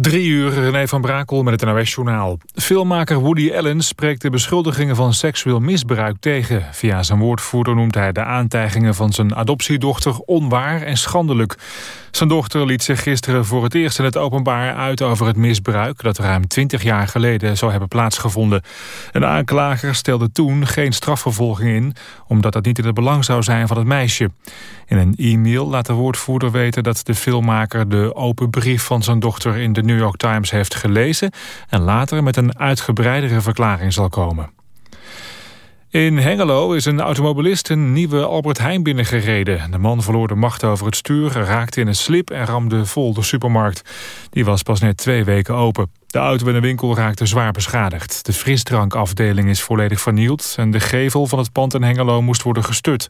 Drie uur, René van Brakel met het NOS-journaal. Filmmaker Woody Allen spreekt de beschuldigingen van seksueel misbruik tegen. Via zijn woordvoerder noemt hij de aantijgingen van zijn adoptiedochter onwaar en schandelijk. Zijn dochter liet zich gisteren voor het eerst in het openbaar uit over het misbruik... dat ruim twintig jaar geleden zou hebben plaatsgevonden. Een aanklager stelde toen geen strafvervolging in... omdat dat niet in het belang zou zijn van het meisje. In een e-mail laat de woordvoerder weten dat de filmmaker... de open brief van zijn dochter in de New York Times heeft gelezen... en later met een uitgebreidere verklaring zal komen. In Hengelo is een automobilist een nieuwe Albert Heijn binnengereden. De man verloor de macht over het stuur, raakte in een slip en ramde vol de supermarkt. Die was pas net twee weken open. De auto in de winkel raakte zwaar beschadigd. De frisdrankafdeling is volledig vernield... en de gevel van het pand in Hengelo moest worden gestut.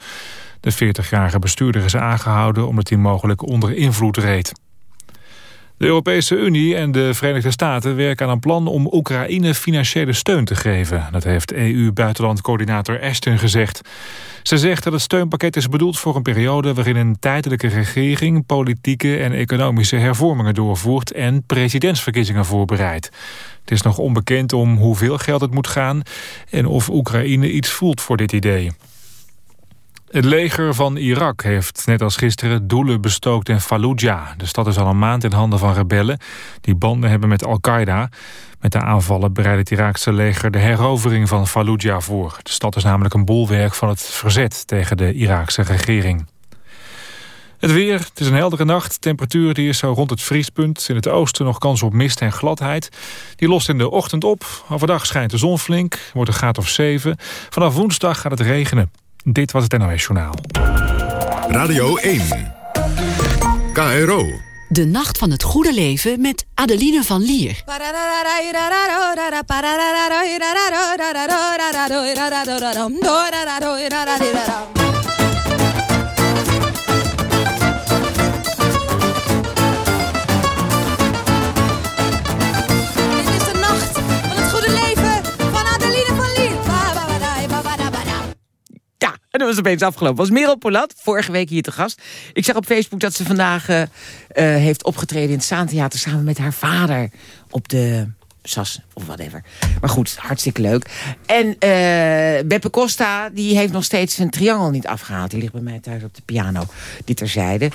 De 40-jarige bestuurder is aangehouden omdat hij mogelijk onder invloed reed. De Europese Unie en de Verenigde Staten werken aan een plan om Oekraïne financiële steun te geven. Dat heeft EU-buitenlandcoördinator Ashton gezegd. Ze zegt dat het steunpakket is bedoeld voor een periode waarin een tijdelijke regering politieke en economische hervormingen doorvoert en presidentsverkiezingen voorbereidt. Het is nog onbekend om hoeveel geld het moet gaan en of Oekraïne iets voelt voor dit idee. Het leger van Irak heeft net als gisteren doelen bestookt in Fallujah. De stad is al een maand in handen van rebellen die banden hebben met Al-Qaeda. Met de aanvallen bereidt het Iraakse leger de herovering van Fallujah voor. De stad is namelijk een bolwerk van het verzet tegen de Iraakse regering. Het weer, het is een heldere nacht. Temperatuur die is zo rond het vriespunt. In het oosten nog kans op mist en gladheid. Die lost in de ochtend op. Overdag schijnt de zon flink, wordt een graad of 7. Vanaf woensdag gaat het regenen. Dit was het NOS Journaal. Radio 1. KRO. De Nacht van het Goede Leven met Adeline van Lier. En dat was opeens afgelopen. was Merel Polat, vorige week hier te gast. Ik zag op Facebook dat ze vandaag uh, uh, heeft opgetreden in het Zaantheater... samen met haar vader op de SAS of whatever. Maar goed, hartstikke leuk. En uh, Beppe Costa, die heeft nog steeds zijn triangel niet afgehaald. Die ligt bij mij thuis op de piano. Dit terzijde. Uh,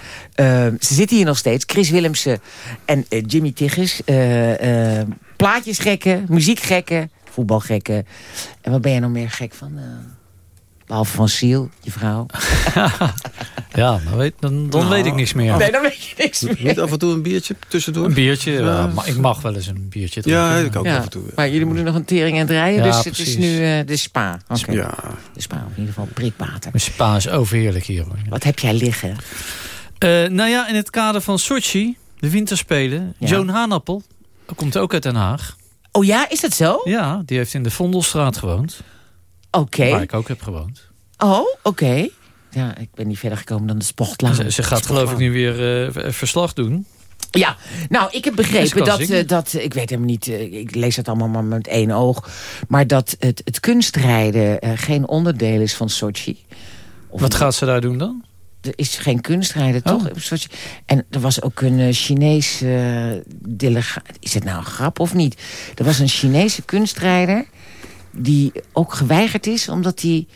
ze zitten hier nog steeds. Chris Willemsen en uh, Jimmy Tigges. plaatjesgekken, muziekgekken, voetbalgekken. En wat ben je nog meer gek van... Behalve van Siel, je vrouw. ja, dan, weet, dan, dan weet ik niks meer. Nee, dan weet je niks meer. Niet af en toe een biertje tussendoor? Een biertje, ja. maar ik mag wel eens een biertje drinken. Ja, ik ook af en toe. Maar jullie moeten nog een tering en draaien, Ja, dus precies. het is nu uh, de spa. Oké. Ja. De spa, in ieder geval prikwater. Mijn spa is overheerlijk hier. Hoor. Wat heb jij liggen? Uh, nou ja, in het kader van Sochi, de winterspelen... Ja. Joan Haanappel, komt ook uit Den Haag. Oh ja, is dat zo? Ja, die heeft in de Vondelstraat gewoond. Waar ik ook heb gewoond. Oh, oké. Ja, ik ben niet verder gekomen dan de sportlaan. Ze, ze gaat geloof ik nu weer uh, verslag doen. Ja, nou, ik heb begrepen dat, uh, dat... Ik weet helemaal niet, uh, ik lees dat allemaal maar met één oog. Maar dat het, het kunstrijden geen onderdeel is van Sochi. Of Wat gaat ze daar doen dan? Er is geen kunstrijden, Oh. toch? En er was ook een Chinees delegaat. Is het nou een grap of niet? Er was een Chinese kunstrijder... die ook geweigerd is, omdat hij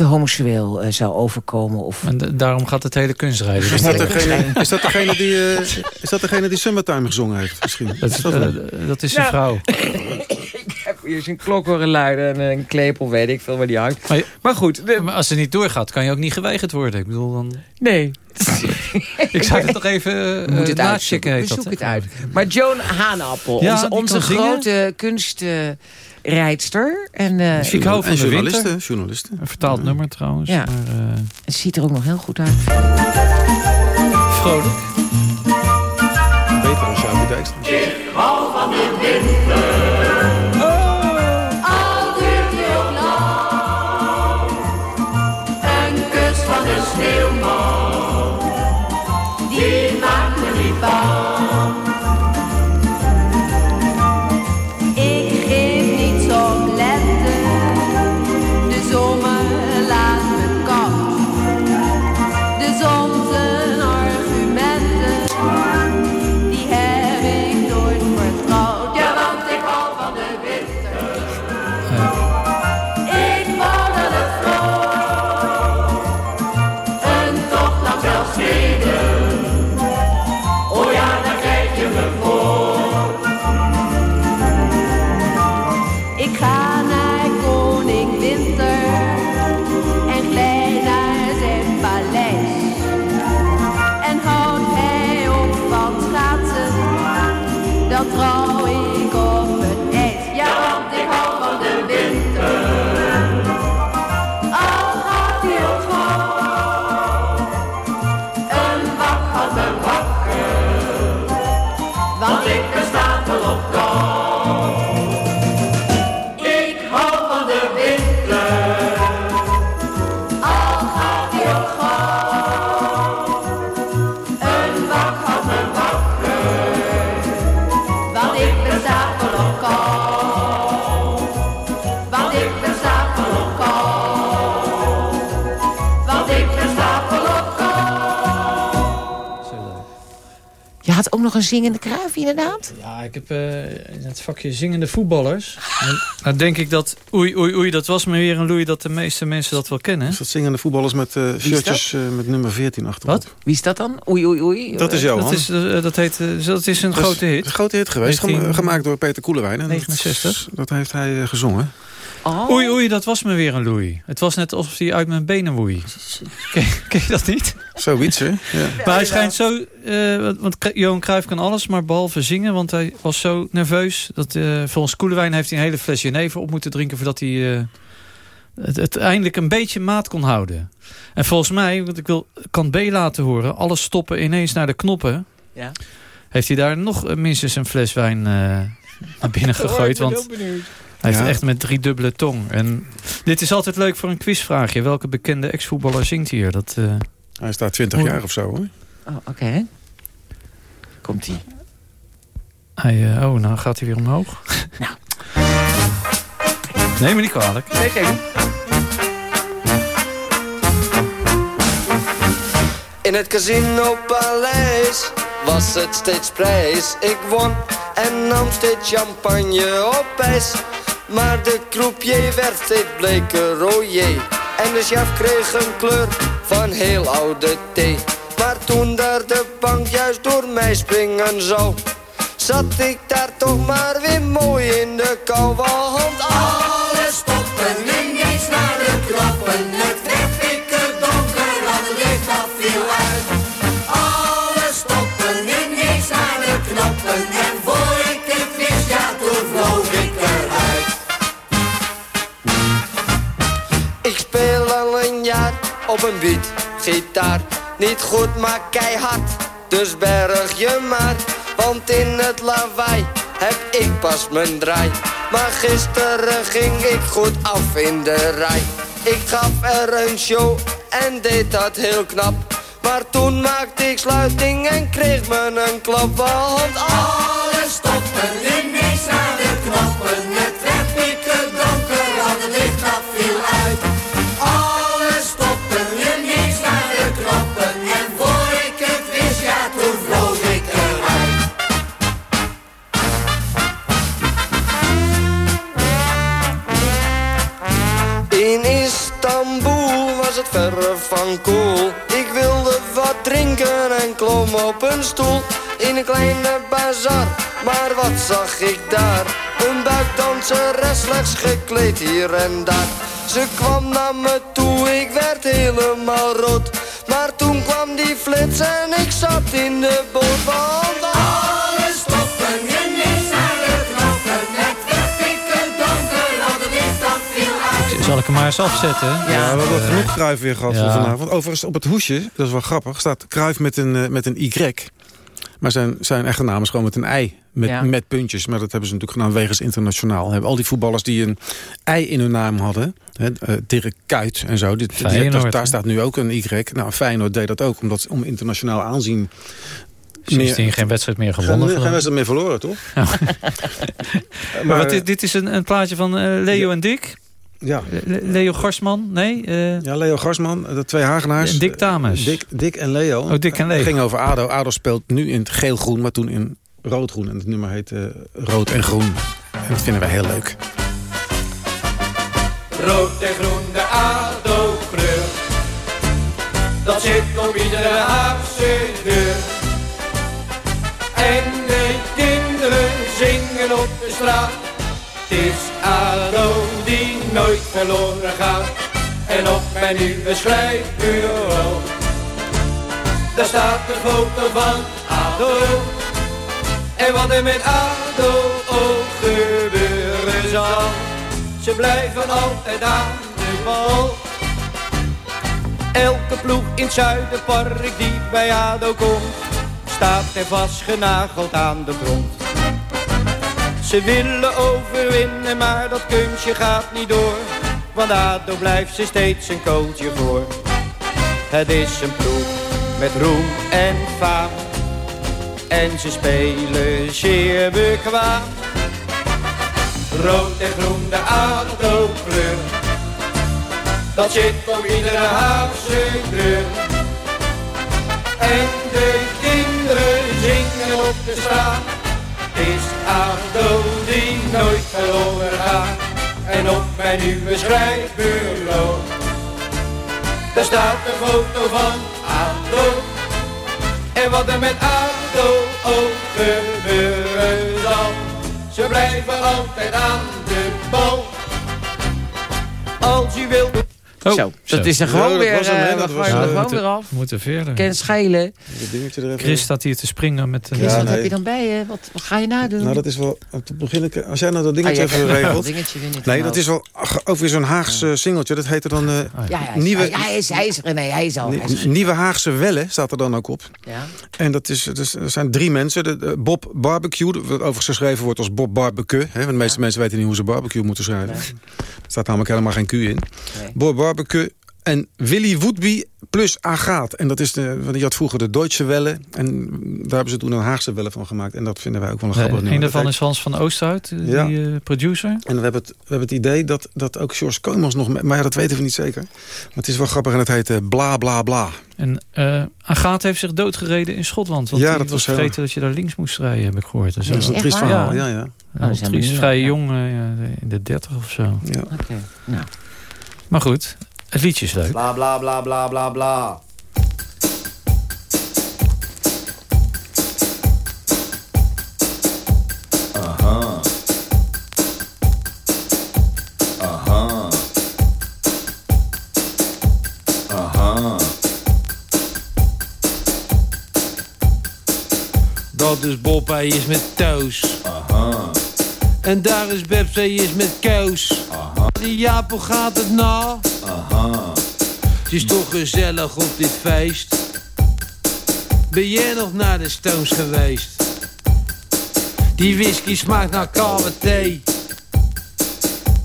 te homoseksueel uh, zou overkomen. Of... En daarom gaat het hele kunstrijden. Is dat, degene, is, dat degene die, uh, is dat degene die Summertime gezongen heeft misschien? Dat, is, dat, uh, dat is een Nou, vrouw. ik heb hier zijn klok horen luiden en een klepel, weet ik veel waar die hangt. Maar, maar goed. De... Maar als ze niet doorgaat, kan je ook niet geweigerd worden. Ik bedoel dan... Nee. ik zou het toch even uh, Moet het nachecken. We zoeken het uit. Maar Joan Haanappel, Ja, onze, onze grote kunst... rijdster. En, uh, ik hou van en de journalisten. winter. journalisten. Een vertaald ja. nummer trouwens. Ja. Maar, uh... Het ziet er ook nog heel goed uit. Vrolijk. Beter dan Sjouwke Dijkstra. Ik hou van de winter. Ook nog een zingende kruif, inderdaad. Ja, ik heb eh, in het vakje zingende voetballers. Dan- nou denk ik dat, oei, oei, oei, dat was me weer een loei dat de meeste mensen dat wel kennen. Is dat zingende voetballers met eh, shirtjes eh, met nummer 14 achterop? Wat? Wie is dat dan? Oei, oei, oei. Dat is jou. Johan. Dat is, dat, heet, eh, dat is een Dat is grote hit. Een grote hit geweest, 19 gema- gemaakt door Peter Koelewijn. En dat- 69. Dat, heeft hij gezongen. Oh. Oei, oei, dat was me weer een loei. Het was net alsof hij uit mijn benen woei. Ken, ken je dat niet? Zoiets, hè? Ja. Maar hij schijnt zo... eh, want- Johan Cruijff kan alles, maar behalve zingen. Want hij was zo nerveus. Dat, eh, volgens Koelewijn heeft hij een hele fles jenever op moeten drinken... voordat hij eh, het, het eindelijk een beetje maat kon houden. En volgens mij, want ik wil kant B laten horen... alles stoppen ineens naar de knoppen... Ja. heeft hij daar nog minstens een fles wijn eh, naar binnen gegooid. Want hij heeft echt met drie dubbele tong. En dit is altijd leuk voor een quizvraagje. Welke bekende ex-voetballer zingt hier? Dat... eh, Hij staat 20 jaar of zo, hoor. Oh, oké. Komt-ie. Hij, eh, oh, nou gaat hij weer omhoog. Nou. Neem me niet kwalijk. Nee, kijk. In het casino paleis was het steeds prijs. Ik won en nam steeds champagne op ijs. Maar de croupier werd steeds bleker, jee. En de chef kreeg een kleur van heel oude thee. Maar toen daar de bank juist door mij springen zou... zat ik daar toch maar weer mooi in de kou. Want op een beat, gitaar. Niet goed, maar keihard, dus berg je maar. Want in het lawaai heb ik pas mijn draai. Maar gisteren ging ik goed af in de rij. Ik gaf er een show en deed dat heel knap. Maar toen maakte ik sluiting en kreeg me een klap. Want alles stopte ineens naar verre van cool. Ik wilde wat drinken en klom op een stoel. In een kleine bazar, maar wat zag ik daar? Een buikdanseres slechts gekleed hier en daar. Ze kwam naar me toe, ik werd helemaal rood. Maar toen kwam die flits en ik zat in de boot. Want Zal ik hem maar eens afzetten? Ja, we hebben genoeg Kruif weer gehad ja. voor vanavond. Overigens, op het hoesje, dat is wel grappig, staat Kruif met een, eh, met een Y. Maar zijn, zijn echte naam is gewoon met een I. Met, Ja. met puntjes. Maar dat hebben ze natuurlijk gedaan wegens internationaal. Hebben al die voetballers die een I in hun naam hadden. Hè, eh, Dirk Kuyt en zo. Die, daar, staat nu ook een Y. Nou, Feyenoord deed dat ook. Omdat, om internationaal aanzien... Sindsdien geen wedstrijd meer Geen, gewonnen. geen wedstrijd meer verloren, toch? maar wat, dit, dit is een, een plaatje van eh, Leo en Dick. Ja. Le- Leo Garsman, nee? eh, Ja, Leo Garsman, de twee Hagenaars. En Dick Dames. Dick, Dick en Leo. Oh, Dick en Leo. Het ging over ADO. ADO speelt nu in het geel-groen, maar toen in rood-groen. En het nummer heet eh, Rood en Groen. En dat vinden wij heel leuk. Rood en groen, de ADO-kleur. Dat zit op iedere Haagse deur. En de kinderen zingen op de straat. Het is ADO nooit verloren gaat. En op mijn nieuwe schrijfbureau. Daar staat de foto van ADO. En wat er met ADO ook gebeuren zal. Ze blijven altijd aan de bal. Elke ploeg in het Zuiderpark die bij ADO komt, staat er vastgenageld aan de grond. Ze willen overwinnen, maar dat kunstje gaat niet door. Want ADO blijft ze steeds een kooltje voor. Het is een ploeg met roem en faam. En ze spelen zeer bekwaam. Rood en groen, de ADO-kleur. Dat zit op iedere Haagse deur. En de kinderen zingen op de straat. Is ADO nooit verloren. En op mijn nieuwe schrijfbureau. Daar staat de foto van ADO. En wat er met ADO ook gebeuren zal. Ze blijven altijd aan de bal. Als u wilt. Oh, zo, dat is er gewoon dat weer, was hem, hè, dat we was gooien hem. er we gewoon weer af. We moeten verder. Ken schelen. Dingetje er. Chris staat hier te springen met een... Chris, Ja, wat nee. heb je dan bij je? Wat, wat ga je nadoen? Nou, dat is wel... Te beginnen, als jij nou dat dingetje Ah, jij even regelt... dat dingetje Nee, dat is wel weer zo'n Haagse singeltje. Dat heette dan... eh, Ja, ja, hij, nieuwe- hij, hij is, hij is, nee, hij is al. hij is- Nieuwe Haagse Welle staat er dan ook op. ja. En dat is, dus, er zijn drie mensen. De, de Bob Barbecue, wat overigens geschreven wordt als Bob Barbecue. Hè, want de meeste mensen weten niet hoe ze barbecue moeten schrijven. Er staat namelijk helemaal geen Q in. Nee. Bob Barbecue en Willy Woodby plus Agaat. En dat is de, want die had vroeger de Deutsche Welle. En daar hebben ze toen een Haagse Welle van gemaakt. En dat vinden wij ook wel een grappig een nummer. daarvan Dat is Hans van Oosterhout, die Ja. eh, producer. En we hebben, het, we hebben het idee dat, dat ook George Komans nog... mee- Maar ja, dat weten we niet zeker. Maar het is wel grappig en het heet eh, Bla Bla Bla. En uh, Agathe heeft zich doodgereden in Schotland. Want Ja, die dat was heel- vergeten dat je daar links moest rijden, heb ik gehoord. Dus Dat is een triest waar? verhaal. Ja. Ja, ja. zijn we triest, vrij ja. jong, eh, ja, in de dertig of zo. ja. Oké. Nou, Maar goed, het liedje is leuk. Bla bla bla bla bla bla. Aha. Aha. Aha. Dat is Bob, hij is met Toos. Aha. En daar is is met Koos. Die Jaap, hoe gaat het nou? Aha. Het is toch gezellig op dit feest. Ben jij nog naar de Stones geweest? Die whisky smaakt naar koude thee.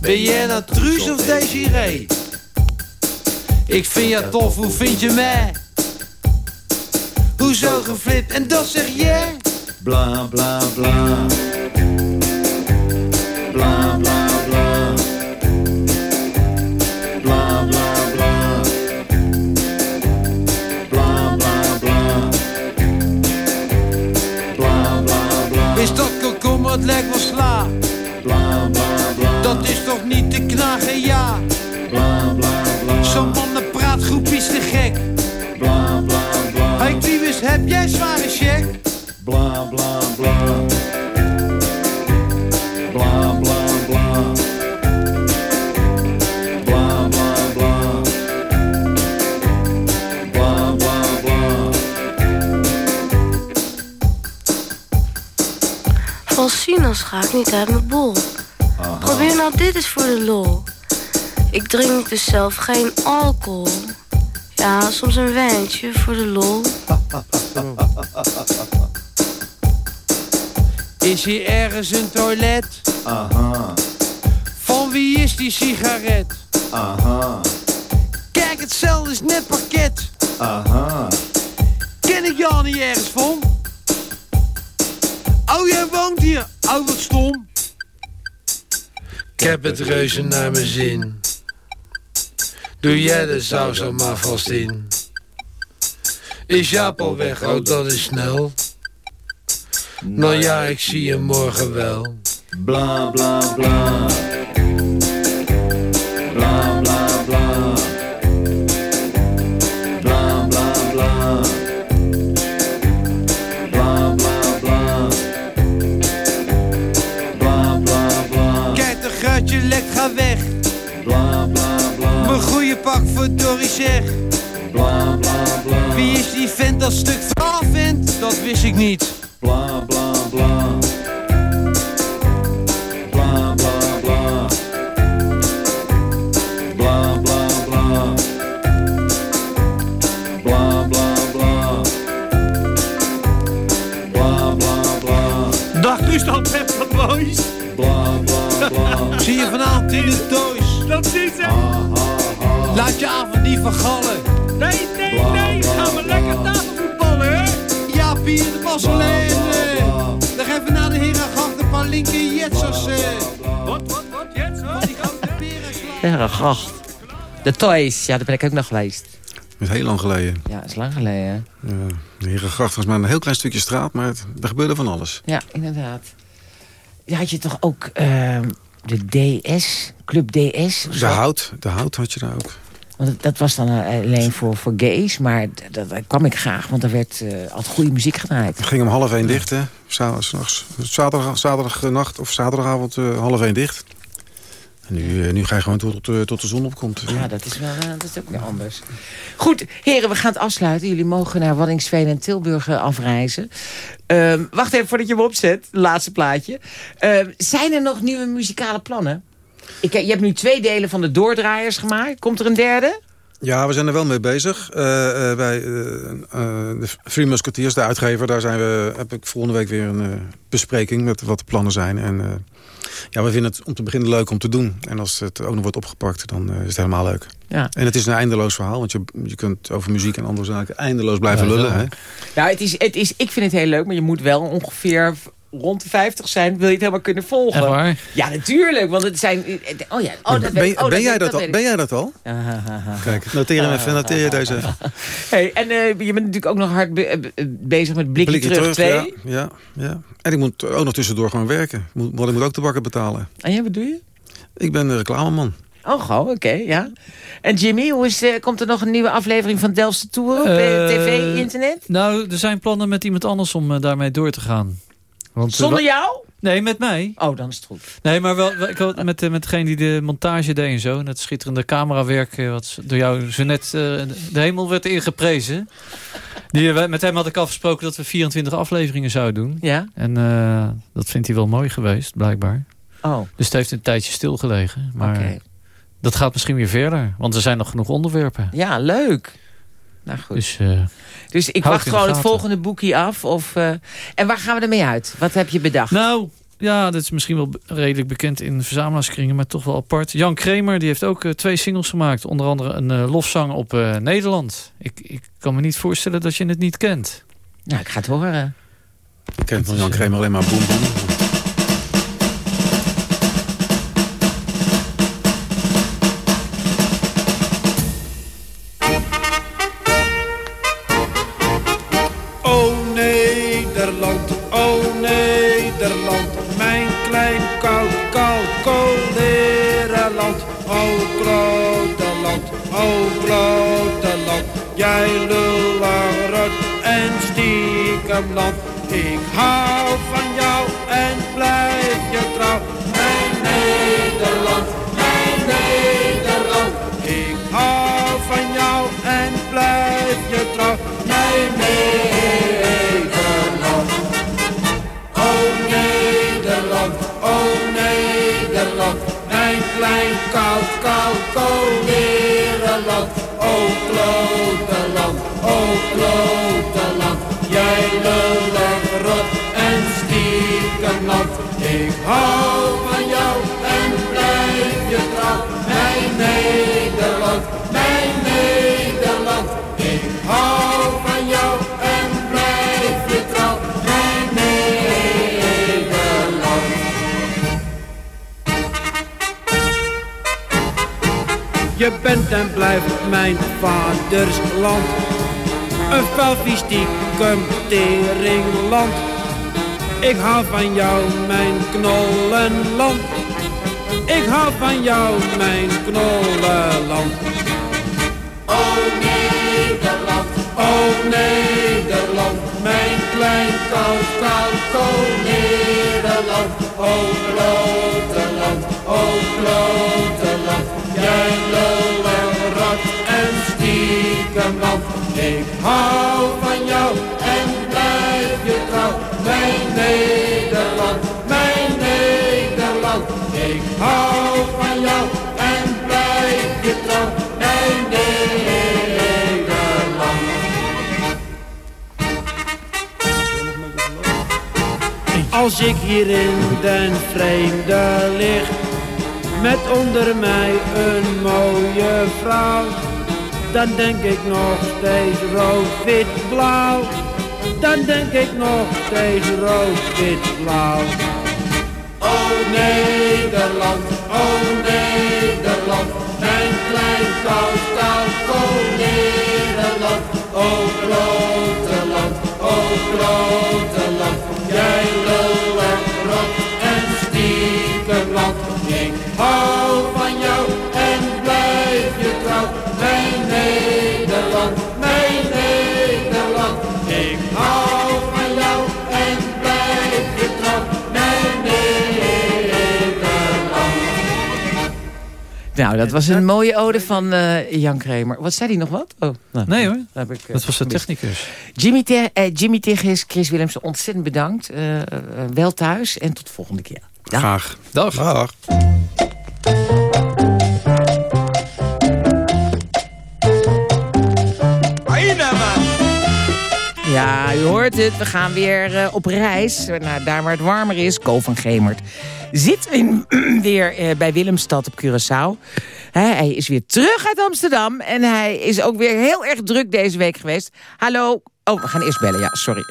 Ben jij nou Truus of Desiree? Ik vind jou tof, hoe vind je mij? Hoezo geflipt en dat zeg jij? Bla bla. Bla het lijkt wel sla. Bla bla bla. Dat is toch niet te knagen, ja. Bla bla bla. Zo'n mannenpraatgroep is te gek. Bla bla bla. Hey heb jij zware Sinas ga ik niet uit mijn bol. Probeer nou dit eens voor de lol. Ik drink dus zelf geen alcohol. Ja, soms een wijntje voor de lol. Is hier ergens een toilet? Aha. Van wie is die sigaret? Aha. Kijk, het cel is net parket. Aha. Ken ik jou niet ergens van? Oh, jij woont hier. Oh, wat stom. Ik heb het reuze naar mijn zin. Doe jij de saus er maar vast in. Is Jaap al weg? Oh, dat is snel. Nou ja, ik zie je morgen wel. Bla bla bla. Bla Bla bla bla. Mijn goede pak voor Dory zeg. Bla bla bla. Wie is die vent dat stuk verhaal vindt? Dat wist ik niet. Bla bla bla. Bla bla bla. Bla bla bla. Bla bla bla. Bla bla bla. Dag Gustav Pepper Boys. Bla bla bla. Zie je vanavond in de doos. Dat ziet ze. Laat je avond niet vergallen. Nee, nee, nee. Gaan we lekker tafelvoetballen, hè? Ja, Pier de Basseleen. Dan gaan we naar de Herengracht een paar linker jetsers. Wat, wat, wat, jetsers? Die peren slaan. Verregacht. De Toys, ja, daar ben ik ook nog geweest. Dat is heel lang geleden. Ja, dat is lang geleden. Ja, de Herengracht was maar een heel klein stukje straat, maar het, er gebeurde van alles. Ja, inderdaad. Ja, had je toch ook ehm, de DS, Club DS? De hout, de hout had je daar ook. Want dat- was dan alleen voor, voor gays, maar dat, daar kwam ik graag, want er werd eh, altijd goede muziek gedraaid. Het ging om half één dicht, hè. Za- s'nachts. Zaterdag, zaterdagnacht of zaterdagavond eh, half één dicht. En nu, eh, nu ga je gewoon tot, tot, tot de zon opkomt. Ja, dat is wel eh, dat is ook weer anders. Goed, heren, we gaan het afsluiten. Jullie mogen naar Waddinxveen en Tilburg eh, afreizen. Ehm, wacht even voordat je hem opzet, laatste plaatje. Ehm, zijn er nog nieuwe muzikale plannen? Ik, je hebt nu twee delen van de doordraaiers gemaakt. Komt er een derde? Ja, we zijn er wel mee bezig. Eh, eh, bij eh, eh, de Free Musketeers, de uitgever, daar zijn we, heb ik volgende week weer een eh, bespreking met wat de plannen zijn. En eh, ja, we vinden het om te beginnen leuk om te doen. En als het ook nog wordt opgepakt, dan eh, is het helemaal leuk. Ja. En het is een eindeloos verhaal, want je, je kunt over muziek en andere zaken eindeloos blijven Ja, lullen. Hè? Nou, het is, het is, ik vind het heel leuk, maar je moet wel ongeveer rond de 50 zijn. Wil je het helemaal kunnen volgen? Echt waar? Ja, natuurlijk. Want het zijn... Oh ja, oh, dat ben, weet, oh, ben jij dat, al? Ben jij dat al? Kijk, noteer hem even. Noteer je deze even. Hey, en eh, je bent natuurlijk ook nog hard be- eh, bezig met Blikje, Blikje Terug 2. ja, ja, ja. En ik moet ook nog tussendoor gewoon werken. Ik moet- Want ik moet ook de bakken betalen. En jij, wat doe je? Ik ben een reclameman. Oh, oké, ja. En Jimmy, hoe is, eh, komt er nog een nieuwe aflevering van Delftse Tour op eh, Eh, tv, internet? Nou, er zijn plannen met iemand anders om eh, daarmee door te gaan. Want, eh, Zonder jou? Nee, met mij. Oh, dan is het goed. Nee, maar wel, wel- ik had met, eh, met degene die de montage deed en zo. En het schitterende camerawerk eh, wat door jou zo net eh, de hemel werd ingeprezen. Die, met hem had ik afgesproken dat we 24 afleveringen zouden doen. Ja? En eh, dat vindt hij wel mooi geweest, blijkbaar. Oh, Dus het heeft een tijdje stilgelegen. Maar oké. dat gaat misschien weer verder. Want er zijn nog genoeg onderwerpen. Ja, leuk. Nou goed. Dus, eh, Dus ik wacht gewoon het volgende boekje af. Of, eh, en waar gaan we ermee uit? Wat heb je bedacht? Nou, ja, dat is misschien wel redelijk bekend in verzamelaarskringen, maar toch wel apart. Jan Kramer die heeft ook eh, twee singles gemaakt. Onder andere een eh, lofzang op eh, Nederland. Ik, ik kan me niet voorstellen dat je het niet kent. Nou, ik ga het horen. Ik ken van Jan Kremer alleen maar boem boem. Nederland, mijn klein koud, koud. O grote land, o grote land, jij lullerot en stiekem land. Ik hou van jou en blijf je trouw, mijn Nederland, mijn Nederland. Ik hou van jou en blijf je trouw, mijn Nederland. Klein koud, koud, kolerenland. O klote land, o klote land, jij lullig rot en stiekem land. Ik hou van jou en blijf je trouw, Nederland, mijn Nederland. Je bent en blijft mijn vaders land. Een stiekem teringland. Ik hou van jou, mijn knollenland. Ik hou van jou, mijn knollenland. O Nederland, o Nederland, mijn klein koud, koud, koud Nederland. O grote land, o grote land, jij lullig rat en stiekem land. Ik hou van jou en blijf je trouw, mijn Nederland, mijn Nederland. Ik hou van jou en blijf je trouw, mijn Nederland. Als ik hier in den vreemde lig, met onder mij een mooie vrouw, dan denk ik nog steeds rood, wit, blauw. Dan denk ik nog steeds rood, wit, blauw. O Nederland, o Nederland, mijn klein koud, koud, koud Nederland. land, oh grote land, oh grote land. Jij lul en rot en stiekem land. Ik hou Nou, dat was een mooie ode van eh, Jan Kramer. Wat zei hij nog wat? Oh, nou, Nee hoor, dat, heb ik, eh, dat was de technicus. Jimmy, Te eh, Jimmy Chris Willemsen, ontzettend bedankt. Wel thuis en tot de volgende keer. Dag. Graag. Dag. Dag. Ja, u hoort het. We gaan weer eh, op reis naar daar waar het warmer is. Ko van Gemert zit in, weer eh, bij Willemstad op Curaçao. Hij is weer terug uit Amsterdam. En hij is ook weer heel erg druk deze week geweest. Hallo. Oh, we gaan eerst bellen. Ja, sorry.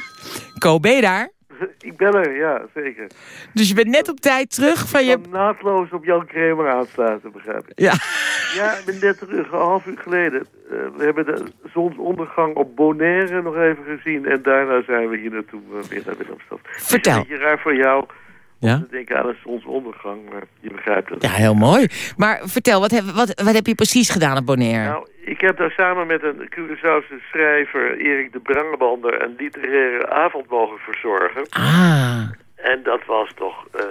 Ko, ben je daar? Ik ben er, ja, zeker. Dus je bent net op tijd terug van je... Kan naadloos op Jan Kramer aansluiten, begrijp ik. Ja. Ja, ik ben net terug, een half uur geleden. Eh, we hebben de zonsondergang op Bonaire nog even gezien. En daarna zijn we hier naartoe eh, weer naar Willemstad. Vertel. Het is een beetje raar voor jou Ja? te denken aan een zonsondergang, maar je begrijpt het. Ja, heel mooi. Maar vertel, wat heb, wat, wat heb je precies gedaan op Bonaire? Nou, ik heb daar samen met een Curaçaose schrijver, Erik de Brangebander, een literaire avond mogen verzorgen. Ah. En dat was toch, eh,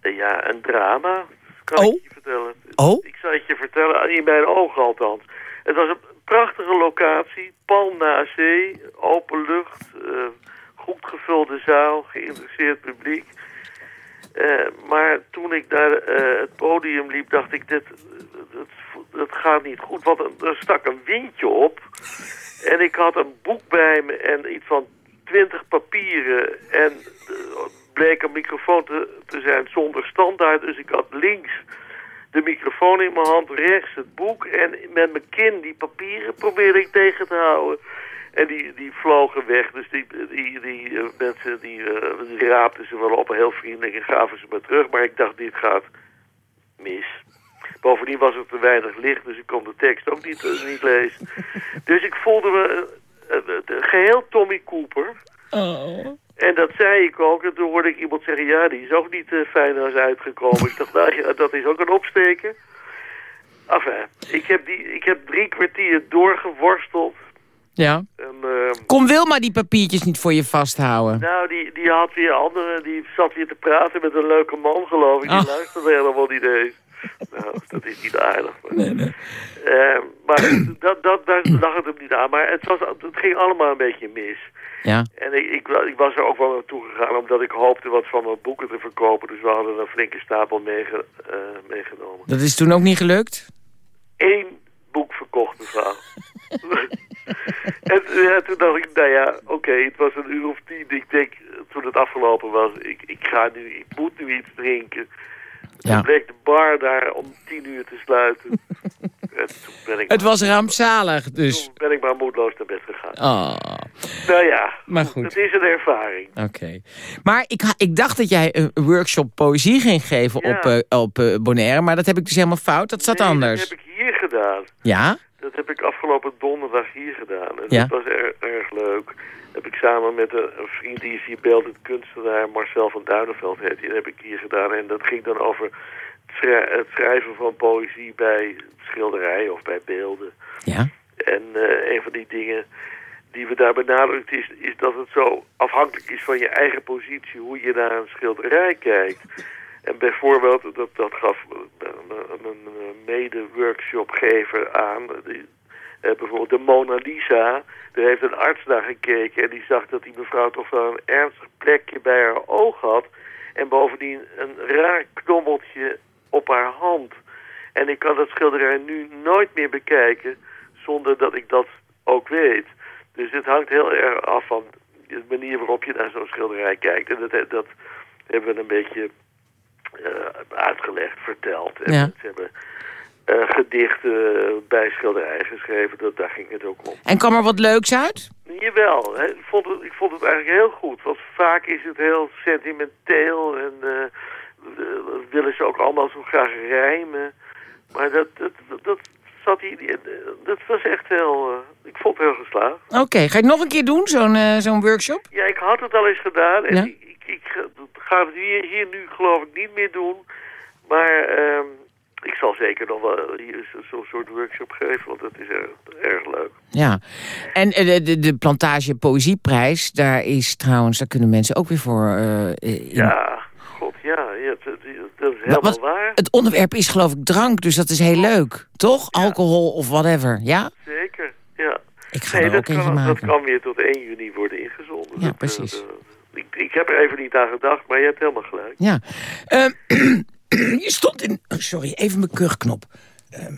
eh, ja, een drama, kan Oh. ik je vertellen. Oh? Ik zal het je vertellen, in mijn ogen althans. Het was een prachtige locatie, pal na zee, open lucht, eh, goed gevulde zaal, geïnteresseerd publiek. Eh, maar toen ik naar eh, het podium liep, dacht ik, dit, dat, dat gaat niet goed. Want er, stak een windje op. En ik had een boek bij me en iets van twintig papieren. En eh, bleek een microfoon te, te zijn zonder standaard. Dus ik had links de microfoon in mijn hand, rechts het boek. En met mijn kin die papieren probeerde ik tegen te houden. En die, die vlogen weg. Dus die, die, die eh, mensen die, eh, die raapten ze wel op, heel vriendelijk, en gaven ze me terug. Maar ik dacht, dit gaat mis. Bovendien was er te weinig licht, dus ik kon de tekst ook niet, eh, niet lezen. Dus ik voelde me eh, eh, eh, geheel Tommy Cooper. En dat zei ik ook. En toen hoorde ik iemand zeggen, ja, die is ook niet fijn als uitgekomen. ik dacht, nou ja, dat is ook een opsteken. Enfin, ik heb, die, ik heb drie kwartier doorgeworsteld. Ja. En, eh, Kom Wilma die papiertjes niet voor je vasthouden. nou, die, die had weer andere, die zat weer te praten met een leuke man, geloof ik. Die Ah. luisterde helemaal niet eens. Nou, dat is niet aardig. Maar, Eh, maar dat, dat, daar lag het hem niet aan. Maar het, was, het ging allemaal een beetje mis. Ja. En ik, ik, ik was er ook wel naartoe gegaan omdat ik hoopte wat van mijn boeken te verkopen. Dus we hadden een flinke stapel meege, eh, meegenomen. Dat is toen ook niet gelukt? Eén boek verkocht, mevrouw. Ja, toen dacht ik, nou ja, oké, het was een uur of tien. Ik denk, toen het afgelopen was, ik, ik ga nu, ik moet nu iets drinken. Ja. Toen bleek de bar daar om tien uur te sluiten. en toen ben ik, Het was rampzalig, dus. toen ben ik maar moedloos naar bed gegaan. Oh, Nou ja, maar goed. het is een ervaring. Oké. Maar ik, ik dacht dat jij een workshop poëzie ging geven Ja. op, eh, op eh, Bonaire. Maar dat heb ik dus helemaal fout. Dat zat Nee, anders. dat heb ik hier gedaan. Ja? Heb ik afgelopen donderdag hier gedaan. En Ja. dat was erg, erg leuk. heb ik samen met een, een vriend, die is hier beeldend kunstenaar, Marcel van Duinenveld heet dat heb ik hier gedaan. En dat ging dan over het, schrij- het schrijven van poëzie bij schilderijen of bij beelden. Ja. En eh, een van die dingen die we daar benadrukt is, is dat het zo afhankelijk is van je eigen positie, hoe je naar een schilderij kijkt. En bijvoorbeeld, dat, dat gaf een, mede-workshopgever aan, die, eh, bijvoorbeeld de Mona Lisa, daar heeft een arts naar gekeken en die zag dat die mevrouw toch wel een ernstig plekje bij haar oog had. En bovendien een raar knobbeltje op haar hand. En ik kan dat schilderij nu nooit meer bekijken zonder dat ik dat ook weet. Dus het hangt heel erg af van de manier waarop je naar zo'n schilderij kijkt. En dat, dat hebben we een beetje uitgelegd, verteld. En Ja. ze hebben eh, gedichten bij schilderijen geschreven, dat, daar ging het ook om. En kwam er wat leuks uit? Jawel, hè. Ik, vond het, ik vond het eigenlijk heel goed. Want vaak is het heel sentimenteel en eh, eh, willen ze ook allemaal zo graag rijmen. Maar dat, dat, dat, zat hij... eh, Dat was echt heel... eh, ik vond het heel geslaagd. Oké, ga je het nog een keer doen, zo'n eh, zo'n workshop? Ja, ik had het al eens gedaan. En Ja? ik, ik, ga het hier, hier nu geloof ik niet meer doen. Maar ehm, ik zal zeker nog wel zo'n soort workshop geven. Want dat is erg, erg leuk. Ja. En eh, de, de, de Plantage Poëzieprijs, daar is trouwens, daar kunnen mensen ook weer voor... eh, in- Ja, god ja. ja dat, dat- dat is helemaal wat- waar. Het onderwerp is geloof ik drank, dus dat is heel leuk. Toch? Alcohol of whatever, ja? Zeker, ja. Ik ga nee, er dat ook eentje kan, maken. Dat kan weer tot 1 juni worden ingezonden. Ja, Dat, eh, precies. dat- ik, ik heb er even niet aan gedacht, maar je hebt helemaal gelijk. Ja. Ehm, je stond in... oh, sorry, even mijn kuchknop. Ehm.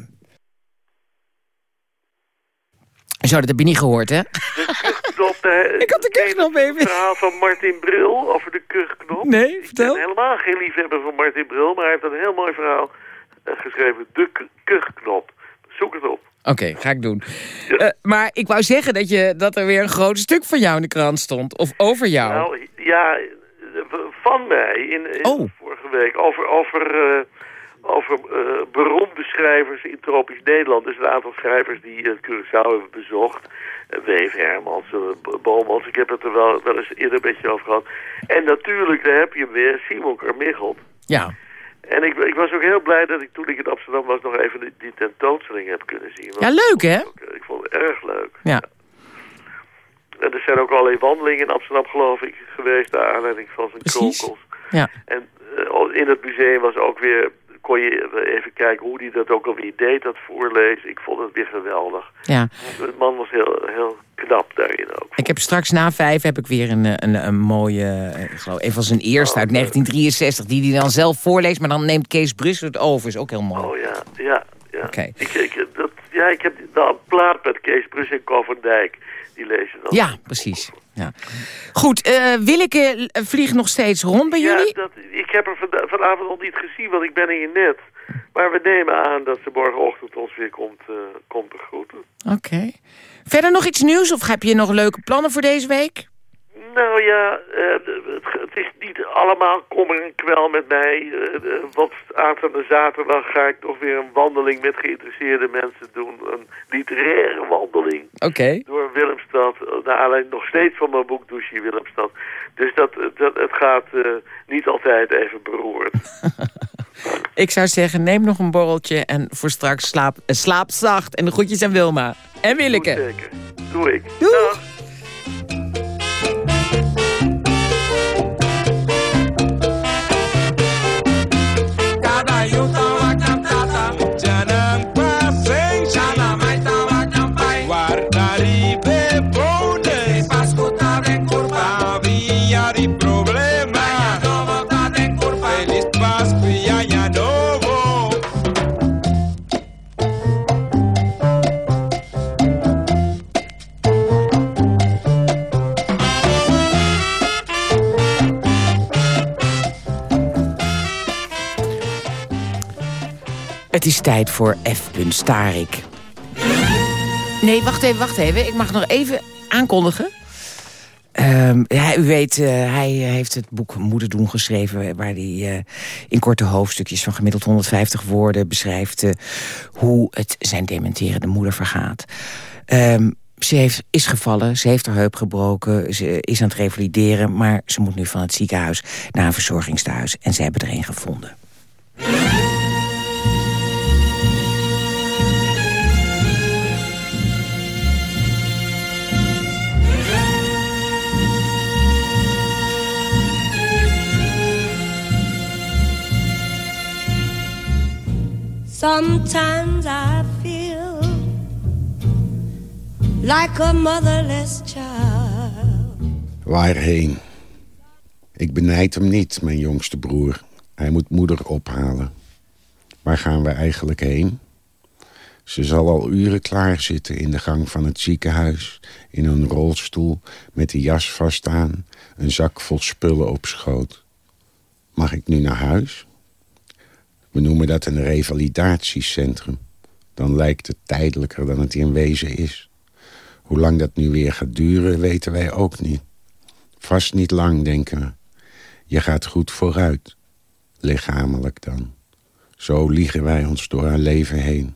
Zo, dat heb je niet gehoord, hè? Hè? Ik had de kuchknop even. Het verhaal van Martin Bril over de kuchknop. Nee, vertel. Ik ben helemaal geen liefhebber van Martin Bril, maar hij heeft een heel mooi verhaal eh, geschreven. De kuchknop. Zoek het op. Oké, ga ik doen. Eh, maar ik wou zeggen dat, je, dat er weer een groot stuk van jou in de krant stond. Of over jou. Nou, ja, van mij in, in Oh. vorige week over, over, eh, over eh, beroemde schrijvers in tropisch Nederland. Dus een aantal schrijvers die Curaçao hebben bezocht. Weef Hermans, B- Bomans. Ik heb het er wel, wel eens eerder een beetje over gehad. En natuurlijk, daar heb je weer, Simon Carmichelt. Ja. En ik, ik was ook heel blij dat ik toen ik in Amsterdam was nog even die, die tentoonstelling heb kunnen zien. Ja, leuk, hè? Ik vond het erg leuk. Ja. En er zijn ook allerlei wandelingen in Amsterdam, geloof ik, geweest... naar aanleiding van zijn kronkels. Ja. En eh, in het museum was ook weer... kon je even kijken hoe hij dat ook alweer deed, dat voorlezen. Ik vond het weer geweldig. Ja. De man was heel, heel knap daarin ook. Ik heb straks na vijf heb ik weer een, eh, een, een mooie, eh, ik geloof, een van zijn eerste uit 1963, die hij dan zelf voorleest, maar dan neemt Kees Brussel het over. Is ook heel mooi. Oh ja, ja, ja. Oké. Ik, ik, dat, ja, ik heb nou, een plaat met Kees Brus en Co van Dijk. Die lezen dan. Ja, precies. Ja. Goed, eh Willeke vliegt nog steeds rond bij jullie? Ja, dat, ik heb haar vanda- vanavond nog niet gezien, want ik ben hier net. Maar we nemen aan dat ze morgenochtend ons weer komt, komt begroeten. Oké. Verder nog iets nieuws of heb je nog leuke plannen voor deze week? Nou ja, eh, het, is niet allemaal kommer en kwel met mij. Eh, eh, want aanstaande zaterdag ga ik nog weer een wandeling met geïnteresseerde mensen doen. Een literaire wandeling Oké. door Willemstad. Naar aanleiding nog steeds van mijn boek Douche Willemstad. Dus dat, dat, het gaat eh, niet altijd even beroerd. Ik zou zeggen, neem nog een borreltje en voor straks slaap, slaap zacht. En de groetjes aan Wilma. En Willeke. Zeker, doe ik. Doeg. Het is tijd voor F. Starik. Nee, wacht even, wacht even. Ik mag nog even aankondigen. Ehm, ja, u weet, eh, hij heeft het boek Moeder doen geschreven... waar hij eh, in korte hoofdstukjes van gemiddeld 150 woorden beschrijft... eh, hoe het zijn dementerende moeder vergaat. Ehm, ze heeft, is gevallen, ze heeft haar heup gebroken, ze is aan het revalideren... maar ze moet nu van het ziekenhuis naar een verzorgingstehuis... en ze hebben er een gevonden. Sometimes I feel like a motherless child. Waarheen? Ik benijd hem niet, mijn jongste broer. Hij moet moeder ophalen. Waar gaan we eigenlijk heen? Ze zal al uren klaarzitten in de gang van het ziekenhuis... in een rolstoel met de jas vast aan... een zak vol spullen op schoot. Mag ik nu naar huis? We noemen dat een revalidatiecentrum. Dan lijkt het tijdelijker dan het in wezen is. Hoe lang dat nu weer gaat duren, weten wij ook niet. Vast niet lang, denken we. Je gaat goed vooruit. Lichamelijk dan. Zo liegen wij ons door haar leven heen.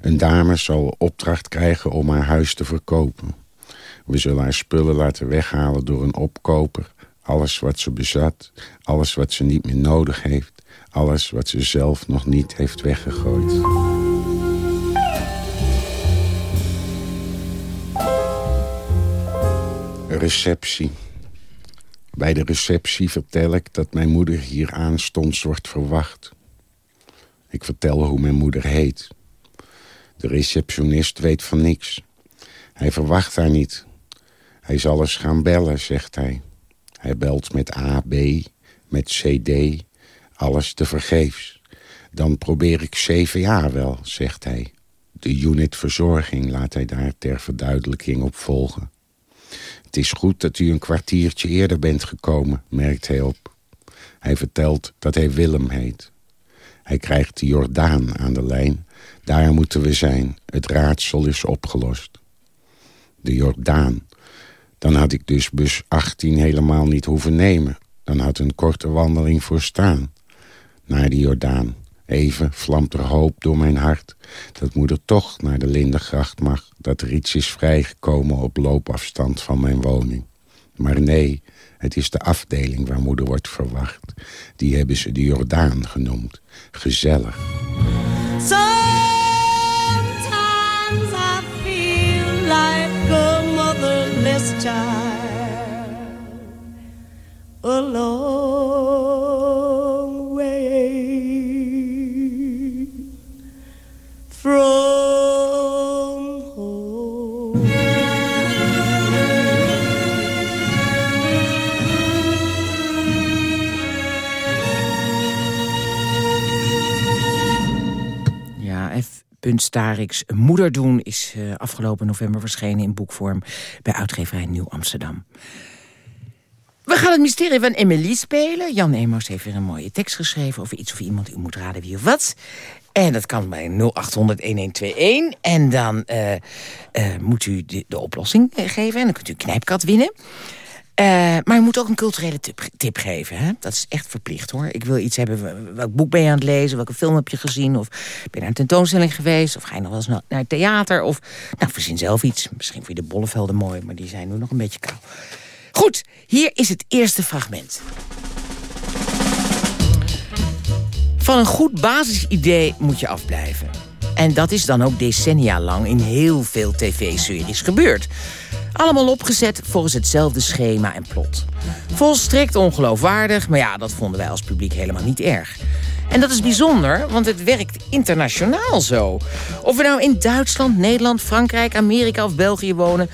Een dame zal opdracht krijgen om haar huis te verkopen. We zullen haar spullen laten weghalen door een opkoper. Alles wat ze bezat, alles wat ze niet meer nodig heeft... alles wat ze zelf nog niet heeft weggegooid. Receptie. Bij de receptie vertel ik dat mijn moeder hier aanstonds wordt verwacht. Ik vertel hoe mijn moeder heet. De receptionist weet van niks. Hij verwacht haar niet. Hij zal eens gaan bellen, zegt hij. Hij belt met A, B, met CD, alles tevergeefs. Dan probeer ik CVA wel, zegt hij. De unit verzorging laat hij daar ter verduidelijking op volgen. Het is goed dat u een kwartiertje eerder bent gekomen, merkt hij op. Hij vertelt dat hij Willem heet. Hij krijgt de Jordaan aan de lijn. Daar moeten we zijn. Het raadsel is opgelost. De Jordaan. Dan had ik dus bus 18 helemaal niet hoeven nemen. Dan had een korte wandeling voorstaan. Naar de Jordaan. Even vlamt er hoop door mijn hart... dat moeder toch naar de Lindengracht mag... dat er iets is vrijgekomen op loopafstand van mijn woning. Maar nee, het is de afdeling waar moeder wordt verwacht. Die hebben ze de Jordaan genoemd. Gezellig. Sometimes feel like motherless child, a F. Starix Moeder doen is eh, afgelopen november verschenen in boekvorm bij uitgeverij Nieuw Amsterdam. We gaan het mysterie van Emily spelen. Jan Emos heeft weer een mooie tekst geschreven over iets of iemand. U moet raden wie of wat. En dat kan bij 0800-1121. En dan eh, eh, moet u de, de oplossing geven. En dan kunt u knijpkat winnen. Eh, maar u moet ook een culturele tip, tip geven. Hè? Dat is echt verplicht hoor. Ik wil iets hebben. Welk boek ben je aan het lezen? Welke film heb je gezien? Of ben je naar een tentoonstelling geweest? Of ga je nog wel eens naar, naar het theater? Of nou, verzin zelf iets. Misschien vind je de bollevelden mooi, maar die zijn nu nog een beetje koud. Goed, hier is het eerste fragment. Van een goed basisidee moet je afblijven. En dat is dan ook decennia lang in heel veel tv-series gebeurd. Allemaal opgezet volgens hetzelfde schema en plot. Volstrekt ongeloofwaardig, maar ja, dat vonden wij als publiek helemaal niet erg. En dat is bijzonder, want het werkt internationaal zo. Of we nou in Duitsland, Nederland, Frankrijk, Amerika of België wonen...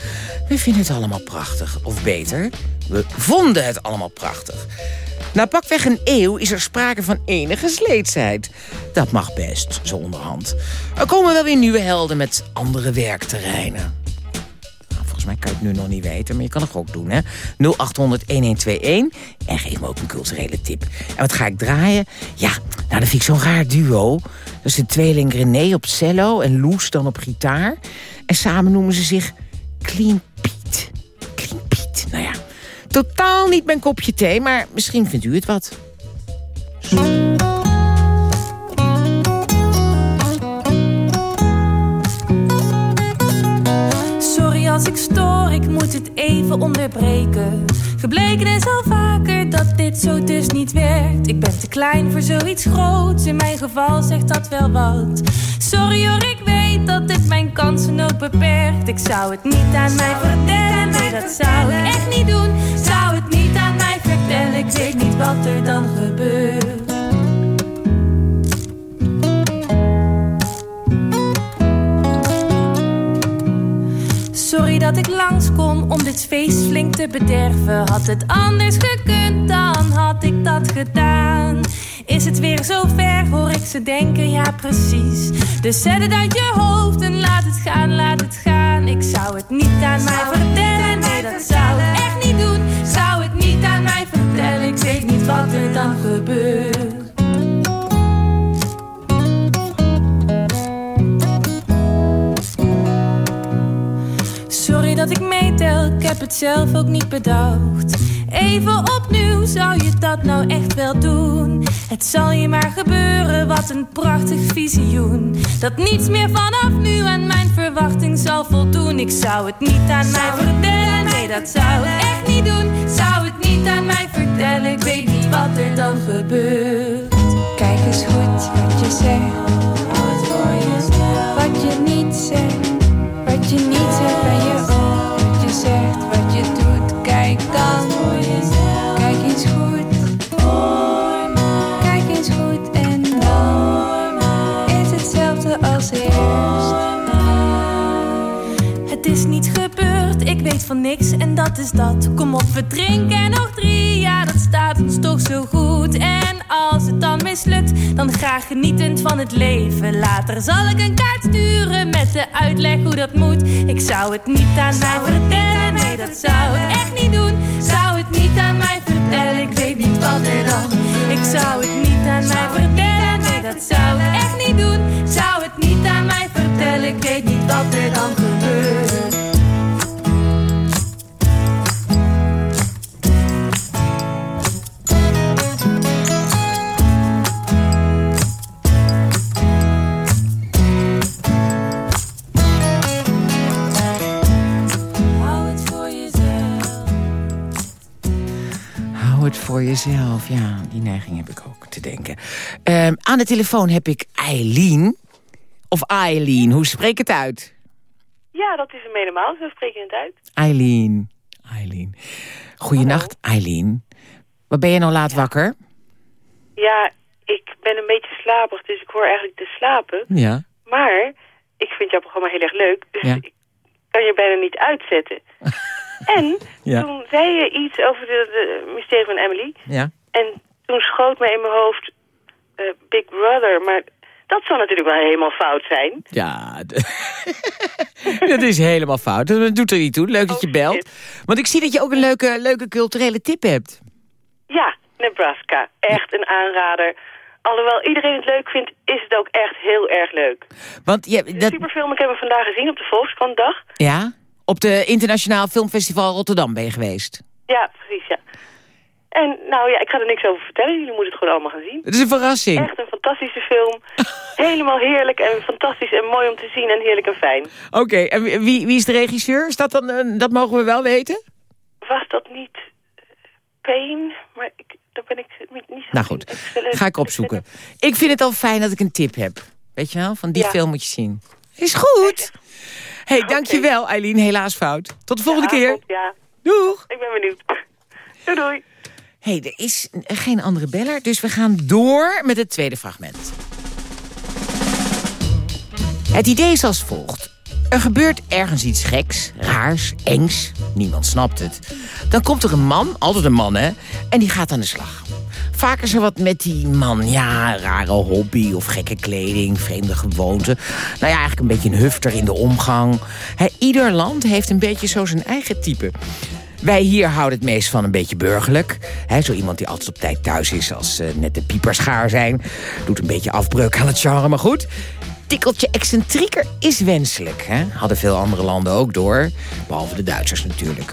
we vinden het allemaal prachtig. Of beter, we vonden het allemaal prachtig. Na pakweg een eeuw is er sprake van enige sleetsheid. Dat mag best, zo onderhand. Er komen wel weer nieuwe helden met andere werkterreinen. Volgens mij kan het nu nog niet weten, maar je kan het ook doen, hè? 0800-1121 en geef me ook een culturele tip. En wat ga ik draaien? Ja, nou, dat vind ik zo'n raar duo. Is de tweeling René op cello en Loes dan op gitaar. En samen noemen ze zich Clean Piet. Clean Piet, nou ja... Totaal niet mijn kopje thee, maar misschien vindt u het wat. Ik stoor, ik moet het even onderbreken. Gebleken is al vaker dat dit zo dus niet werkt. Ik ben te klein voor zoiets groots, in mijn geval zegt dat wel wat. Sorry hoor, ik weet dat dit mijn kansen ook beperkt. Ik zou het niet aan mij vertellen, nee dat zou ik echt niet doen. Zou het niet aan mij vertellen, ik weet niet wat er dan gebeurt. Sorry dat ik langskom om dit feest flink te bederven. Had het anders gekund, dan had ik dat gedaan. Is het weer zo ver, hoor ik ze denken, ja precies. Dus zet het uit je hoofd het zelf ook niet bedacht. even opnieuw, zou je dat nou echt wel doen? Het zal je maar gebeuren, wat een prachtig visioen. Dat niets meer vanaf nu aan mijn verwachting zal voldoen. Ik zou het niet aan mij vertellen, nee dat zou ik echt niet doen. Zou het niet aan mij vertellen, ik weet niet wat er dan gebeurt. Kijk eens goed wat je zegt, wat je niet zegt. Wat je niet zegt ben je ook, weet van niks en dat is dat. Kom op, we drinken nog drie, ja dat staat ons toch zo goed. En als het dan mislukt, dan graag genietend van het leven. Later zal ik een kaart sturen met de uitleg hoe dat moet. Ik zou het niet aan mij vertellen, nee dat zou ik echt niet doen. Zou het niet aan mij vertellen, ik weet niet wat er dan. Ik zou het niet aan mij vertellen, nee dat zou ik echt niet doen. Zou het niet aan mij vertellen, ik weet niet wat er dan gebeurt. Voor jezelf. Ja, die neiging heb ik ook te denken. Ehm, aan de telefoon heb ik Eileen. Of Eileen, hoe spreek het uit? Ja, dat is hem helemaal. Zo spreek je het uit. Eileen. Eileen. Goeienacht, Eileen. Wat ben je nou laat wakker? Ja, ik ben een beetje slaperig, dus ik hoor eigenlijk te slapen. Ja. Maar ik vind jouw programma heel erg leuk, dus Ja. ik kan je bijna niet uitzetten. en Ja. toen zei je iets over de, de mysterie van Emily. Ja. En toen schoot me in mijn hoofd eh, Big Brother, maar dat zal natuurlijk wel helemaal fout zijn. Ja, dat is helemaal fout. Dat doet er niet toe. Leuk dat je belt. Want ik zie dat je ook een leuke, leuke culturele tip hebt. Ja, Nebraska. Echt een aanrader. Alhoewel iedereen het leuk vindt, is het ook echt heel erg leuk. Want je, dat, superfilm, ik heb hem vandaag gezien op de Volkskrantdag. ja, op de Internationaal Filmfestival Rotterdam ben je geweest. Ja, precies, ja. En nou ja, ik ga er niks over vertellen. Jullie moeten het gewoon allemaal gaan zien. Het is een verrassing. Echt een fantastische film. Helemaal heerlijk en fantastisch en mooi om te zien en heerlijk en fijn. Oké, en wie, wie is de regisseur? Is dat, dan, eh, dat mogen we wel weten? Was dat niet eh, Pain? Maar ik, daar ben ik niet niet zo... Nou goed, ga ik opzoeken. Ik vind het al fijn dat ik een tip heb. Weet je wel, van die Ja. film moet je zien. Is goed. hey, dankjewel Eileen. Helaas fout. Tot de volgende keer. Ja. Doeg. Ik ben benieuwd. Doei doei. hey, er is geen andere beller, dus we gaan door met het tweede fragment. Het idee is als volgt. Er gebeurt ergens iets geks, raars, engs. Niemand snapt het. Dan komt er een man, altijd een man hè, en die gaat aan de slag. Vaak is wat met die man. Ja, rare hobby of gekke kleding, vreemde gewoonten. Nou ja, eigenlijk een beetje een hufter in de omgang. Ieder land heeft een beetje zo zijn eigen type. Wij hier houden het meest van een beetje burgerlijk. Hè, zo iemand die altijd op tijd thuis is als eh, net de piepers gaar zijn. Doet een beetje afbreuk aan het genre, maar goed. Tikkeltje excentrieker is wenselijk. Hadden veel andere landen ook door. Behalve de Duitsers natuurlijk.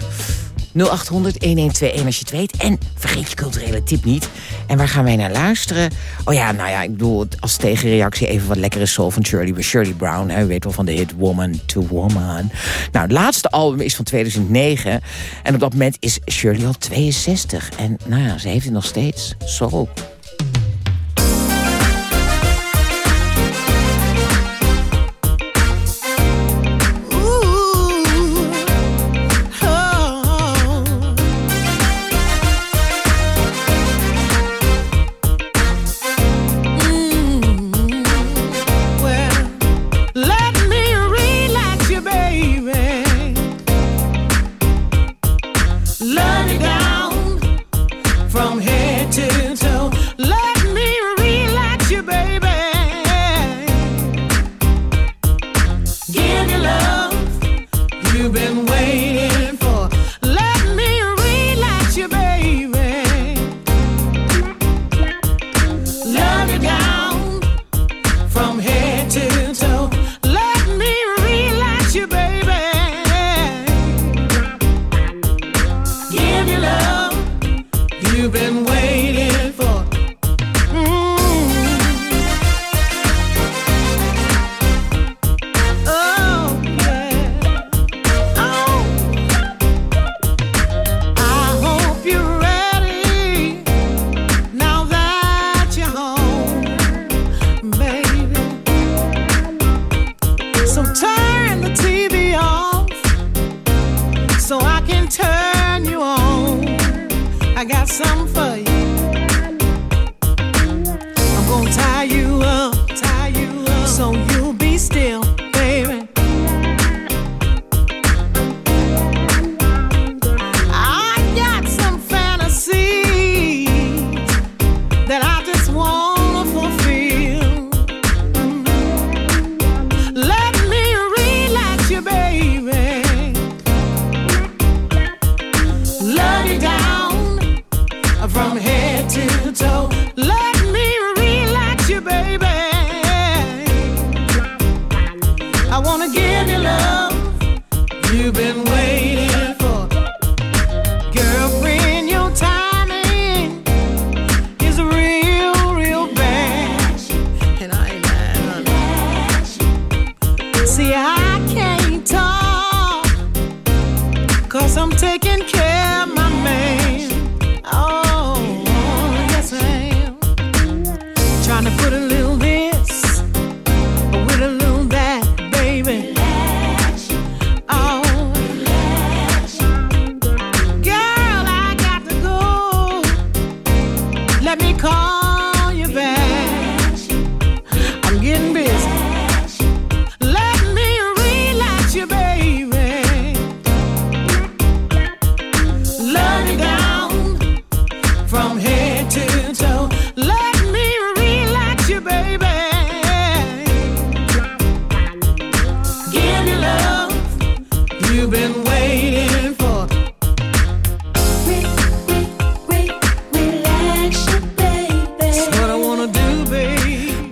0800-1121 als je het weet. En vergeet je culturele tip niet. En waar gaan wij naar luisteren? Oh ja, nou ja, ik bedoel als tegenreactie even wat lekkere soul van Shirley, Shirley Brown. Hè? U weet wel van de hit Woman to Woman. Nou, het laatste album is van 2009. En op dat moment is Shirley al 62. En nou ja, ze heeft het nog steeds. Soul.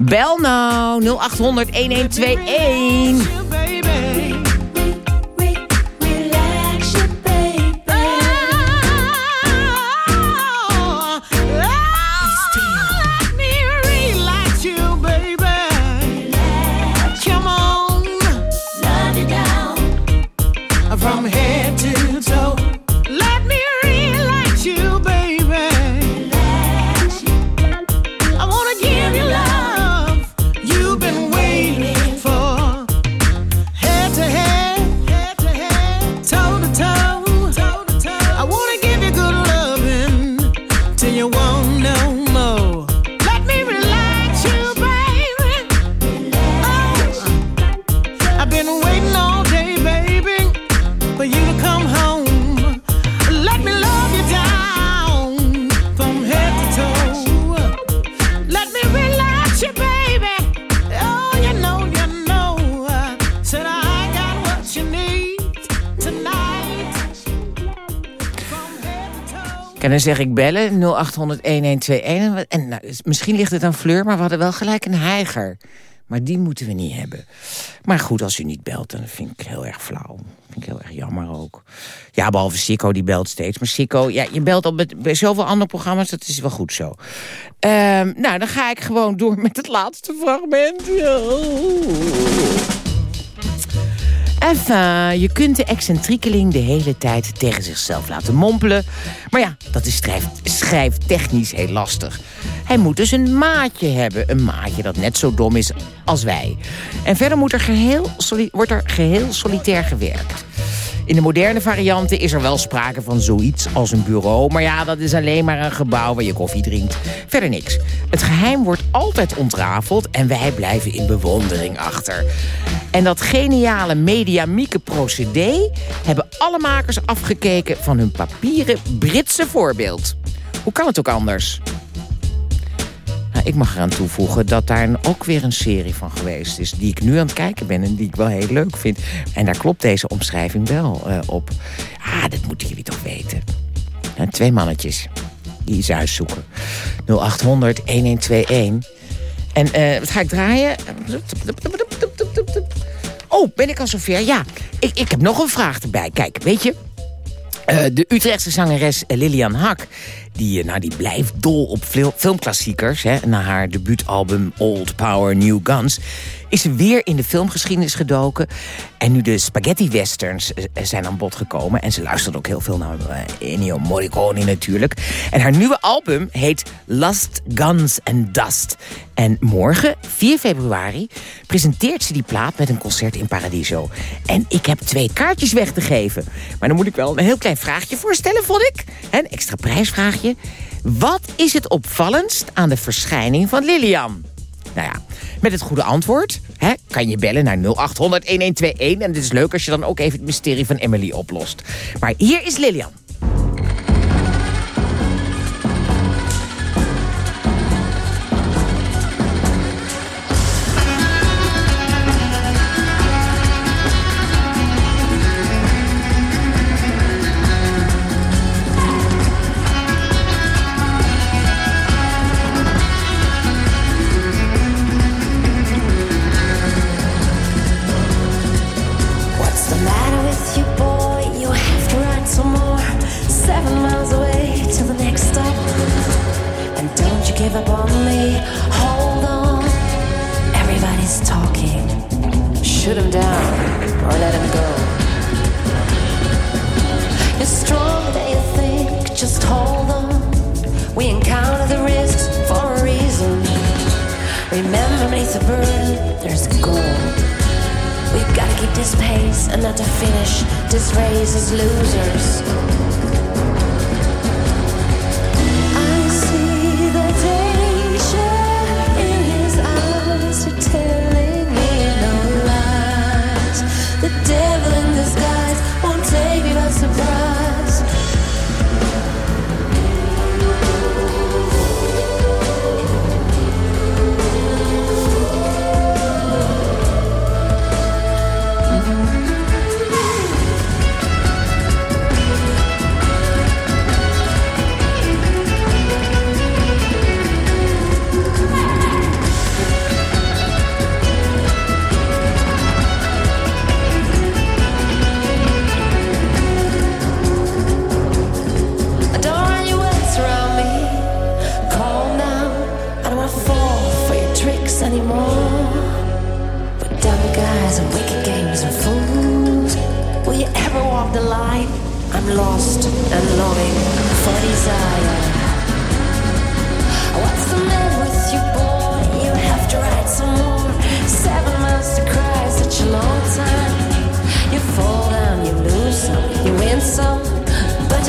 Bel nou 0800 1121. Zeg ik bellen 0800 1121. En nou, misschien ligt het aan Fleur, maar we hadden wel gelijk een heiger. Maar die moeten we niet hebben. Maar goed, als u niet belt, dan vind ik heel erg flauw. Vind ik heel erg jammer ook. Ja, behalve Sikko, die belt steeds. Maar Sikko, ja, je belt al met, bij zoveel andere programma's, dat is wel goed zo. Ehm, nou, dan ga ik gewoon door met het laatste fragment. Enfin, je kunt de excentriekeling de hele tijd tegen zichzelf laten mompelen. Maar ja, dat is schrijf, schrijftechnisch heel lastig. Hij moet dus een maatje hebben. Een maatje dat net zo dom is als wij. En verder moet er geheel, wordt er geheel solitair gewerkt. In de moderne varianten is er wel sprake van zoiets als een bureau. Maar ja, dat is alleen maar een gebouw waar je koffie drinkt. Verder niks. Het geheim wordt altijd ontrafeld en wij blijven in bewondering achter. En dat geniale mediamieke procedé hebben alle makers afgekeken van hun papieren Britse voorbeeld. Hoe kan het ook anders? Nou, ik mag eraan toevoegen dat daar ook weer een serie van geweest is... die ik nu aan het kijken ben en die ik wel heel leuk vind. En daar klopt deze omschrijving wel eh, op. Ah, dat moeten jullie toch weten. Twee mannetjes die iets uitzoeken. 0800 1121. En eh, wat ga ik draaien? Oh, ben ik al zover? Ja, ik, ik heb nog een vraag erbij. Kijk, weet je... eh, de Utrechtse zangeres Lilian Hak... Die, eh, nou, die blijft dol op fil- filmklassiekers. Hè. Na haar debuutalbum Old Power New Guns is ze weer in de filmgeschiedenis gedoken. En nu de spaghetti westerns eh, zijn aan bod gekomen. En ze luistert ook heel veel naar eh, Ennio Morricone natuurlijk. En haar nieuwe album heet Lust, Guns and Dust. En morgen, 4 februari, presenteert ze die plaat met een concert in Paradiso. En ik heb twee kaartjes weg te geven. Maar dan moet ik wel een heel klein vraagje voorstellen, vond ik. Een extra prijsvraagje. Wat is het opvallendst aan de verschijning van Lilian? Nou ja, met het goede antwoord hè, kan je bellen naar 0800 1121. En het is leuk als je dan ook even het mysterie van Emily oplost. Maar hier is Lilian.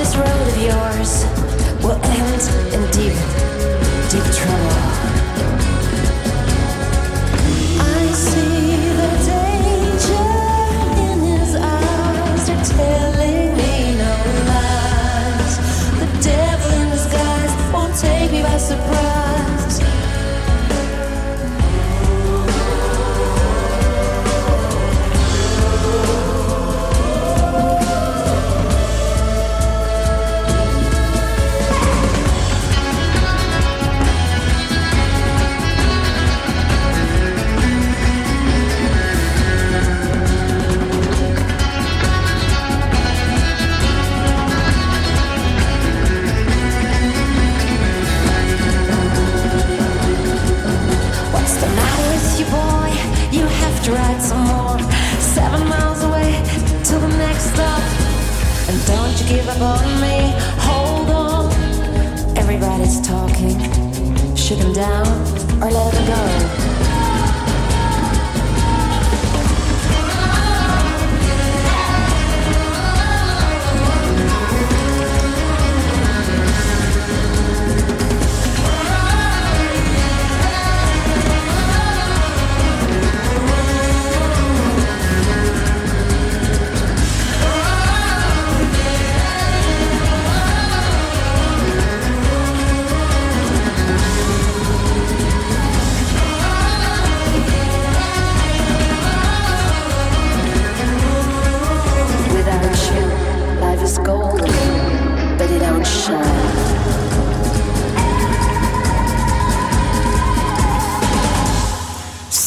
This road of yours will end in deep, deep trouble. I see Shoot him down or let him go.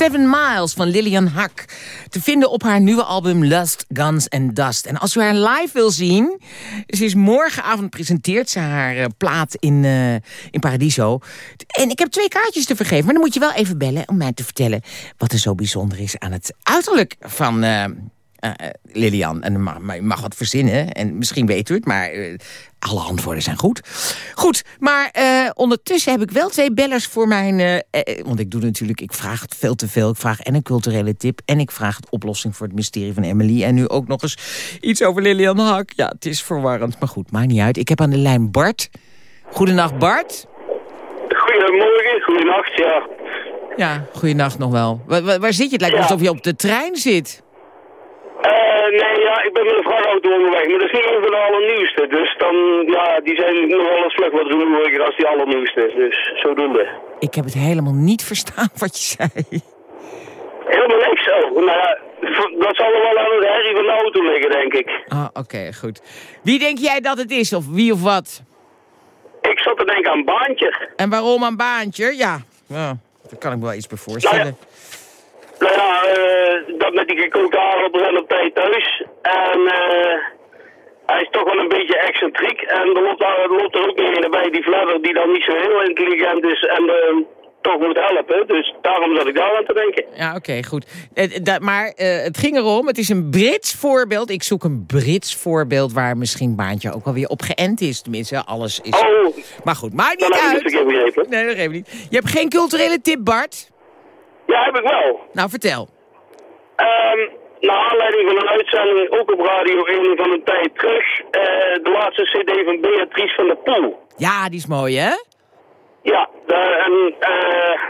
Seven Miles van Lillian Hak. Te vinden op haar nieuwe album Lust, Guns and Dust. En als u haar live wil zien... Ze is morgenavond presenteert ze haar eh, plaat in, eh, in Paradiso. En ik heb twee kaartjes te vergeven. Maar dan moet je wel even bellen om mij te vertellen... wat er zo bijzonder is aan het uiterlijk van... eh, eh, Lilian, en mag, mag wat verzinnen. En misschien weet u het, maar eh, alle antwoorden zijn goed. Goed, maar ondertussen heb ik wel twee bellers voor mijn... want ik doe natuurlijk, ik vraag het veel te veel. Ik vraag en een culturele tip en ik vraag de oplossing voor het mysterie van Emily. En nu ook nog eens iets over Lilian Hak. Ja, het is verwarrend, maar goed, maakt niet uit. Ik heb aan de lijn Bart. Goedenacht, Bart. Goedemorgen, goedenacht, ja. Ja, goedenacht nog wel. Waar, waar, waar zit je? Het lijkt alsof je op de trein zit. Eh, nee, ja, ik ben met een vrachtauto onderweg, maar dat is niet over de allernieuwste. Dus dan, ja, die zijn nog wel eens vlug wat roemeriger als die allernieuwste. Dus zodoende. Ik heb het helemaal niet verstaan wat je zei. Helemaal niks zo. Nou ja, v- dat zal wel aan de herrie van de auto liggen, denk ik. Ah, oké, goed. Wie denk jij dat het is, of wie of wat? Ik zat te denken aan Baantje. En waarom een baantje? Ja, ja daar kan ik me wel iets bij voorstellen. Nou ja, eh, dat met die gekookte aardappels en op tijd thuis. En eh, hij is toch wel een beetje excentriek. En er loopt, daar, er loopt er ook een bij, die Fledder, die dan niet zo heel intelligent is en eh, toch moet helpen. Dus daarom zat ik daar aan te denken. Ja, oké, goed. Eh, maar het ging erom, het is een Brits voorbeeld. Ik zoek een Brits voorbeeld waar misschien Baantje ook alweer op geënt is. Tenminste, alles is... Oh, maar goed, maakt niet uit. Nee, dat geeft niet. Je hebt geen culturele tip, Bart? Ja, heb ik wel. Nou, vertel. Ehm naar aanleiding van een uitzending, ook op Radio 1 van een tijd terug, eh, de laatste cd van Beatrice van der Poel. Ja, die is mooi, hè? Ja, en eh,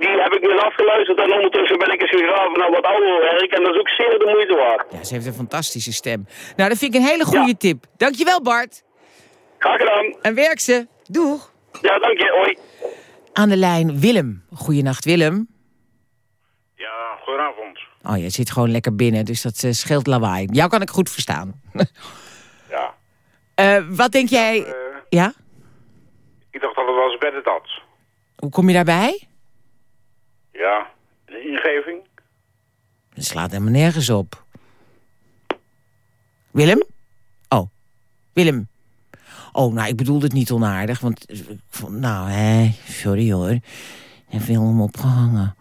die heb ik net afgeluisterd en ondertussen ben ik eens gegraven naar wat ouder werk en dat is ook zeer de moeite waard. Ja, ze heeft een fantastische stem. Nou, dat vind ik een hele goede tip. Dankjewel, Bart. Graag gedaan. En werk ze. Doeg. Ja, dank je. Hoi. Aan de lijn Willem. Goeienacht, Willem. Ja, goedenavond. Oh, je zit gewoon lekker binnen, dus dat eh, scheelt lawaai. Jou kan ik goed verstaan. Ja. Eh, wat denk jij... ja? Ik dacht dat het was bedden dat. Hoe kom je daarbij? Ja, de ingeving. Dat slaat helemaal nergens op. Willem? Oh, Willem. Oh, nou, ik bedoelde het niet onaardig, want... eh, ik Nou, hè, sorry hoor. Heb veel hem opgehangen.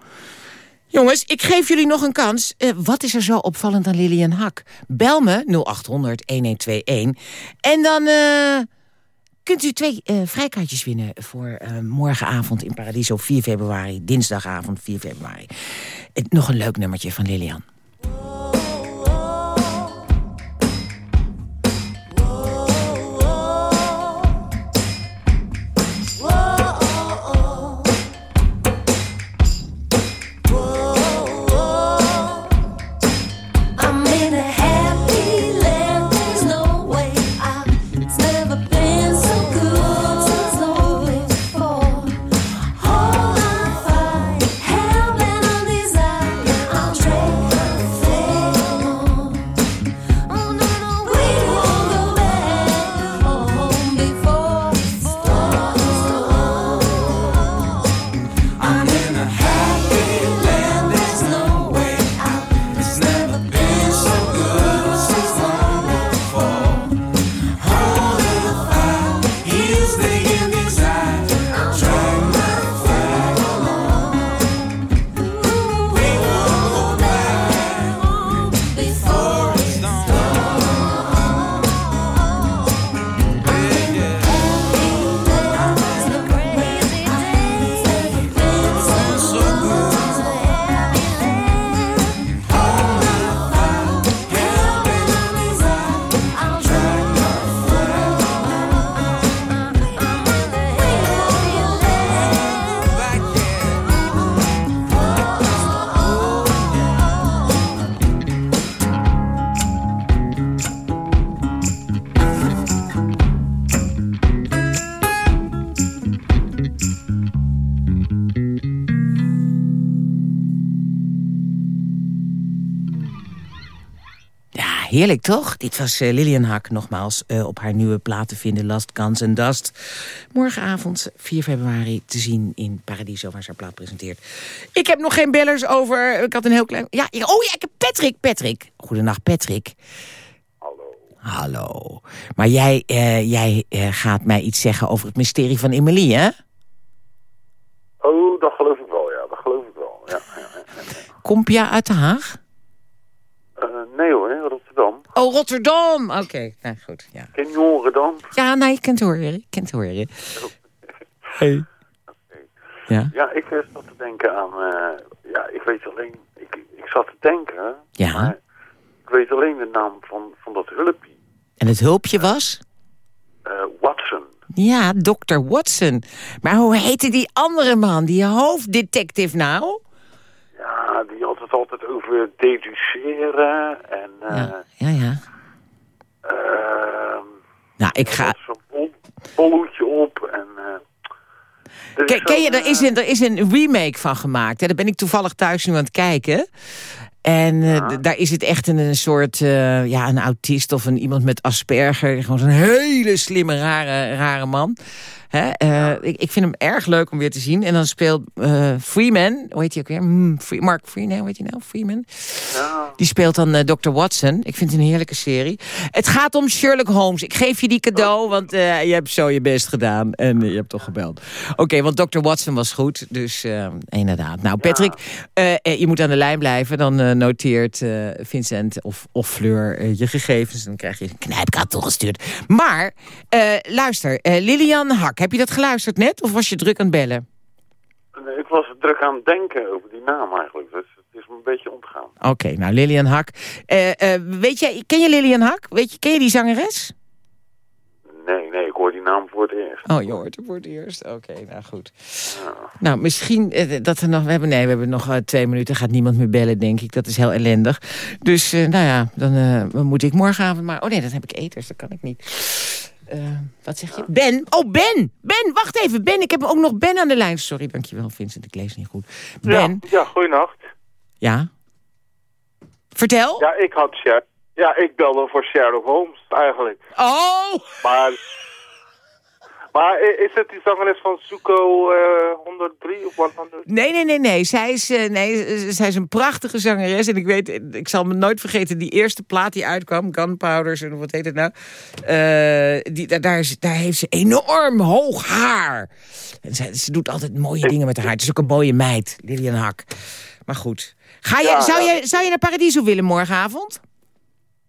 Jongens, ik geef jullie nog een kans. Eh, wat is er zo opvallend aan Lilian Hak? Bel me 0800-1121. En dan eh, kunt u twee vrijkaartjes winnen... voor morgenavond in Paradiso 4 februari. Dinsdagavond 4 februari. Nog een leuk nummertje van Lilian. Heerlijk toch? Dit was eh, Lilian Hak nogmaals eh, op haar nieuwe plaat te vinden, Last Guns and Dust. Morgenavond, 4 februari, te zien in Paradiso, waar ze haar plaat presenteert. Ik heb nog geen bellers over. Ik had een heel klein. Ja, oh ja, ik heb Patrick. Patrick. Goedenacht, Patrick. Hallo. Hallo. Maar jij, eh, jij eh, gaat mij iets zeggen over het mysterie van Emily, hè? Oh, dat geloof ik wel, ja. Dat geloof ik wel, ja. ja. Kompia uit Den Haag? Eh, nee hoor, in Rotterdam. Oh, Rotterdam. Oké, nou goed. Ja, Ken je Rotterdam? ja nou, je kunt horen. Je kunt horen. Hey. Ja? Ja, ik eh, zat te denken aan... eh, ja, ik weet alleen... Ik, ik zat te denken... Ja. Maar ik weet alleen de naam van, van dat hulpje. En het hulpje was? eh, Watson. Ja, Dr. Watson. Maar hoe heette die andere man, die hoofddetective nou? Ja, het over deduceren en... eh Ja, ja. ehm, Nou, ik ga... zo'n bol, bolhoedje op en... eh, is Ken, ken je, er is, een, er is een remake van gemaakt. Hè? Daar ben ik toevallig thuis nu aan het kijken. En eh, daar is het echt een, een soort, eh, ja, een autist of een iemand met Asperger. Gewoon zo'n hele slimme, rare, rare man. Hè? eh, ik, ik vind hem erg leuk om weer te zien. En dan speelt eh, Freeman, hoe heet hij ook weer? Free- Mark Freeman, hoe heet hij nou? Freeman? Die speelt dan eh, Dr. Watson. Ik vind het een heerlijke serie. Het gaat om Sherlock Holmes. Ik geef je die cadeau, want eh, je hebt zo je best gedaan. En je hebt toch gebeld. Oké, want Dr. Watson was goed. Dus inderdaad. Nou, Patrick, je moet aan de lijn blijven. Dan noteert Vincent of, of Fleur je gegevens. Dan krijg je een knijpkaart toegestuurd. Maar, luister. Lilian Hak, heb je dat geluisterd net? Of was je druk aan het bellen? Ik was druk aan het denken over die naam eigenlijk. Dus het is me een beetje ontgaan. Oké, nou Lilian Hak. Eh, eh, weet jij, ken je Lilian Hak? Weet je, ken je die zangeres? Nee, nee, ik hoor die naam voor het eerst. Oh, je hoort hem voor het eerst. Oké, nou goed. Nou, misschien eh, dat er nog... We hebben, nee, we hebben nog twee minuten. Gaat niemand meer bellen, denk ik. Dat is heel ellendig. Dus, nou ja, dan moet ik morgenavond maar... Oh nee, dan heb ik eters. Dat kan ik niet. Eh, wat zeg je? Ben? Oh, Ben! Ben, wacht even. Ben, ik heb ook nog Ben aan de lijn. Sorry, dankjewel Vincent. Ik lees niet goed. Ben, Ja, goeienacht. ja? Vertel. Ja, ik had Sher Ja, ik belde voor Sherlock Holmes eigenlijk. Oh! Maar, maar is het die zangeres van Zuko eh 103 of 100? Nee, nee, nee, nee. Zij is, eh, nee. eh, zij is een prachtige zangeres. En ik weet, ik zal me nooit vergeten, die eerste plaat die uitkwam, Gunpowders en wat heet het nou? Eh, die, daar, daar, is, daar heeft ze enorm hoog haar. En ze, ze doet altijd mooie dingen met haar haar. Het is ook een mooie meid, Lilian Hak. Maar goed. Ga je, Ja, zou, je, zou je naar Paradiso willen morgenavond?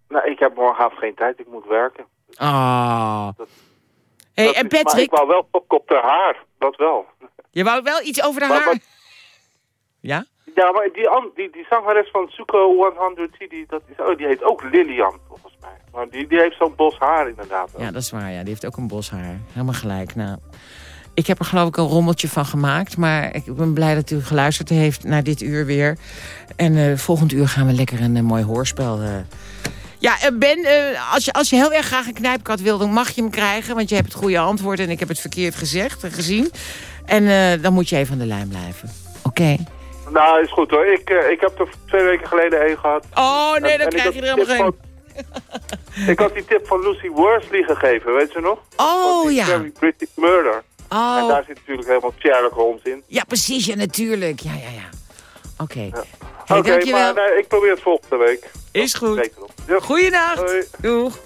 Nou, ik heb morgenavond geen tijd, ik moet werken. Ah. Hey, Dat en is- Patrick, ik wou wel op, op haar haar, dat wel. je wou wel iets over de Maar haar? Ja? Ja, maar die, die, die zangeres van Zuko 100, die, dat is, oh, die heet ook Lilian, volgens mij. Maar die, die heeft zo'n bos haar inderdaad. Ja, dat is waar. Ja. Die heeft ook een bos haar. Helemaal gelijk. Nou, ik heb er geloof ik een rommeltje van gemaakt. Maar ik ben blij dat u geluisterd heeft naar dit uur weer. En eh, volgend uur gaan we lekker een eh, mooi hoorspel... eh. Ja, eh, Ben, eh, als, je, als je heel erg graag een knijpkat wil... dan mag je hem krijgen, want je hebt het goede antwoord... en ik heb het verkeerd gezegd en gezien. En eh, dan moet je even aan de lijn blijven. Oké. Nou, is goed hoor. Ik, eh, ik heb er twee weken geleden een gehad. Oh nee, dan en krijg je er helemaal geen. van- ik had die tip van Lucy Worsley gegeven, weet je nog? Oh ja. Very British Murder. Oh. En daar zit natuurlijk helemaal Sherlock Holmes in. Ja, precies. Ja, natuurlijk. Ja, ja, ja. Oké. Hey, Oké, dankjewel. maar nee, ik probeer het volgende week. Is goed. Ja. Goeienacht. Doeg.